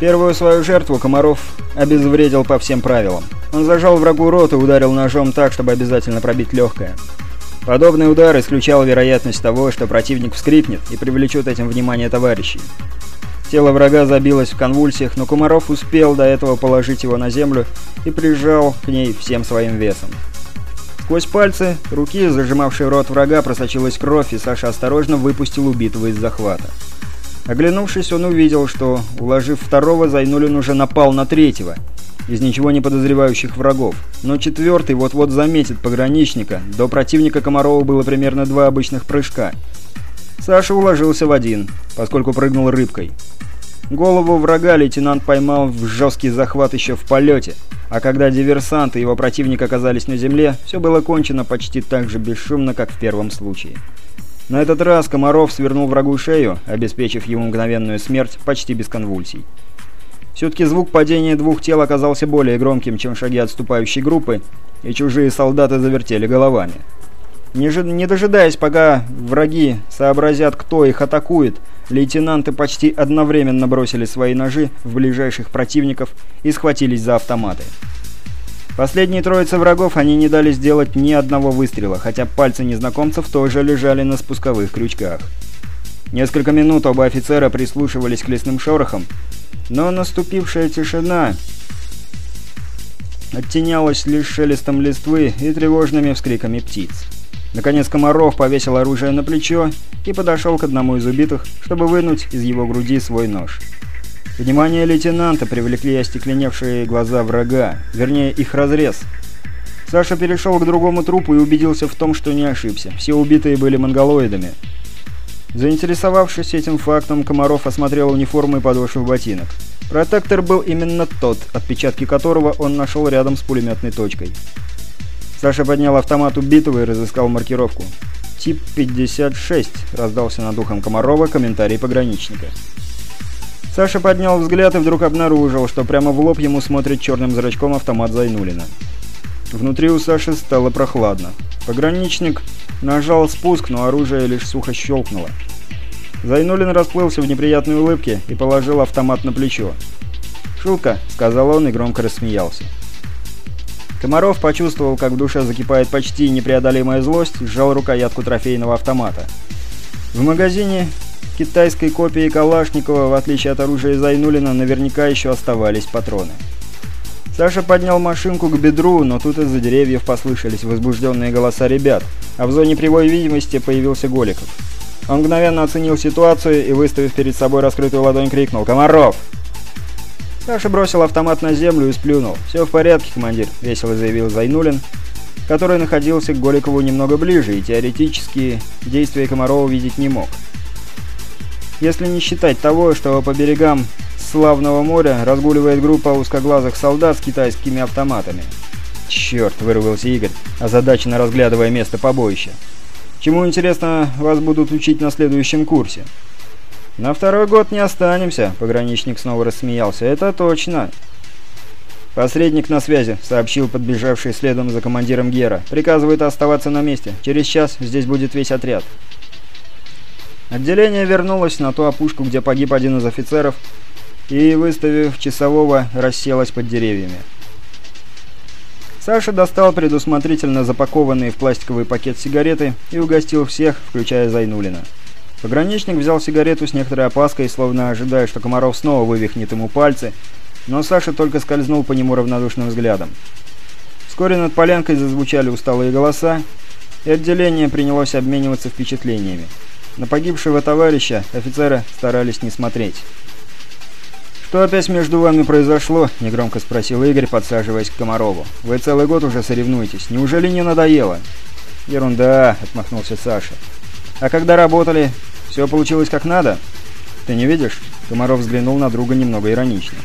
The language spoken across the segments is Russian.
Первую свою жертву Комаров обезвредил по всем правилам. Он зажал врагу рот и ударил ножом так, чтобы обязательно пробить легкое. Подобный удар исключал вероятность того, что противник вскрикнет и привлечет этим внимание товарищей. Тело врага забилось в конвульсиях, но Комаров успел до этого положить его на землю и прижал к ней всем своим весом. Сквозь пальцы руки, зажимавшие рот врага, просочилась кровь, и Саша осторожно выпустил убитого из захвата. Оглянувшись, он увидел, что, уложив второго, Зайнулин уже напал на третьего, из ничего не подозревающих врагов. Но четвертый вот-вот заметит пограничника. До противника Комарова было примерно два обычных прыжка. Саша уложился в один, поскольку прыгнул рыбкой. Голову врага лейтенант поймал в жесткий захват еще в полете, а когда диверсант и его противник оказались на земле, все было кончено почти так же бесшумно, как в первом случае. На этот раз Комаров свернул врагу шею, обеспечив ему мгновенную смерть почти без конвульсий. Все-таки звук падения двух тел оказался более громким, чем шаги отступающей группы, и чужие солдаты завертели головами. Не, не дожидаясь, пока враги сообразят, кто их атакует, лейтенанты почти одновременно бросили свои ножи в ближайших противников и схватились за автоматы. Последние троице врагов они не дали сделать ни одного выстрела, хотя пальцы незнакомцев тоже лежали на спусковых крючках. Несколько минут оба офицера прислушивались к лесным шорохам, но наступившая тишина оттенялась лишь шелестом листвы и тревожными вскриками птиц. Наконец Комаров повесил оружие на плечо и подошел к одному из убитых, чтобы вынуть из его груди свой нож. Внимание лейтенанта привлекли остекленевшие глаза врага, вернее их разрез. Саша перешел к другому трупу и убедился в том, что не ошибся. Все убитые были монголоидами. Заинтересовавшись этим фактом, Комаров осмотрел униформу и подошву ботинок. Протектор был именно тот, отпечатки которого он нашел рядом с пулеметной точкой. Саша поднял автомат убитого и разыскал маркировку. «Тип 56», — раздался над ухом Комарова комментарий пограничника. Саша поднял взгляд и вдруг обнаружил, что прямо в лоб ему смотрит черным зрачком автомат Зайнулина. Внутри у Саши стало прохладно. Пограничник нажал спуск, но оружие лишь сухо щелкнуло. Зайнулин расплылся в неприятной улыбке и положил автомат на плечо. «Шутка», — сказал он и громко рассмеялся. Комаров почувствовал, как в душе закипает почти непреодолимая злость, сжал рукоятку трофейного автомата. В магазине китайской копии Калашникова, в отличие от оружия Зайнулина, наверняка еще оставались патроны. Саша поднял машинку к бедру, но тут из-за деревьев послышались возбужденные голоса ребят, а в зоне прямой видимости появился Голиков. Он мгновенно оценил ситуацию и, выставив перед собой раскрытую ладонь, крикнул «Комаров!». Саша бросил автомат на землю и сплюнул. «Все в порядке, командир», — весело заявил Зайнулин, который находился к Голикову немного ближе и теоретически действия Комарова видеть не мог. Если не считать того, что по берегам Славного моря разгуливает группа узкоглазых солдат с китайскими автоматами. «Черт!» — вырвался Игорь, озадаченно разглядывая место побоища. «Чему, интересно, вас будут учить на следующем курсе?» «На второй год не останемся», — пограничник снова рассмеялся. «Это точно». «Посредник на связи», — сообщил подбежавший следом за командиром Гера. «Приказывает оставаться на месте. Через час здесь будет весь отряд». Отделение вернулось на ту опушку, где погиб один из офицеров, и, выставив часового, расселась под деревьями. Саша достал предусмотрительно запакованные в пластиковый пакет сигареты и угостил всех, включая Зайнулина. Пограничник взял сигарету с некоторой опаской, словно ожидая, что Комаров снова вывихнет ему пальцы, но Саша только скользнул по нему равнодушным взглядом. Вскоре над полянкой зазвучали усталые голоса, и отделение принялось обмениваться впечатлениями. На погибшего товарища офицеры старались не смотреть. «Что опять между вами произошло?» – негромко спросил Игорь, подсаживаясь к Комарову. «Вы целый год уже соревнуетесь. Неужели не надоело?» «Ерунда!» – отмахнулся Саша. «А когда работали, все получилось как надо?» «Ты не видишь?» – Комаров взглянул на друга немного иронично.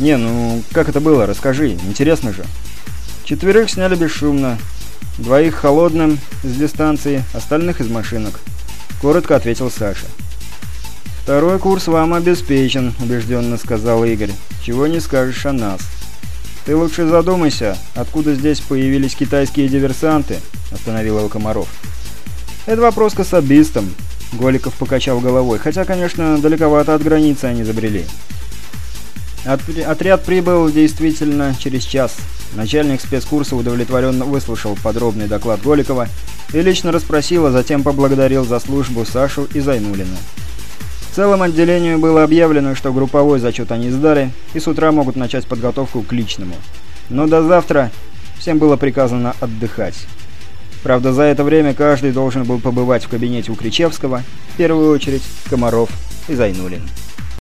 «Не, ну как это было? Расскажи. Интересно же». Четверых сняли бесшумно. Двоих холодным, с дистанции, остальных из машинок. — коротко ответил Саша. «Второй курс вам обеспечен», — убежденно сказал Игорь. «Чего не скажешь о нас». «Ты лучше задумайся, откуда здесь появились китайские диверсанты?» — остановил его Комаров. «Это вопрос к особистам», — Голиков покачал головой. «Хотя, конечно, далековато от границы они забрели». Отряд прибыл действительно через час. Начальник спецкурса удовлетворенно выслушал подробный доклад Голикова и лично расспросил, а затем поблагодарил за службу Сашу и Зайнулина. Целом отделению было объявлено, что групповой зачет они сдали и с утра могут начать подготовку к личному. Но до завтра всем было приказано отдыхать. Правда, за это время каждый должен был побывать в кабинете у Кричевского, в первую очередь Комаров и Зайнулин.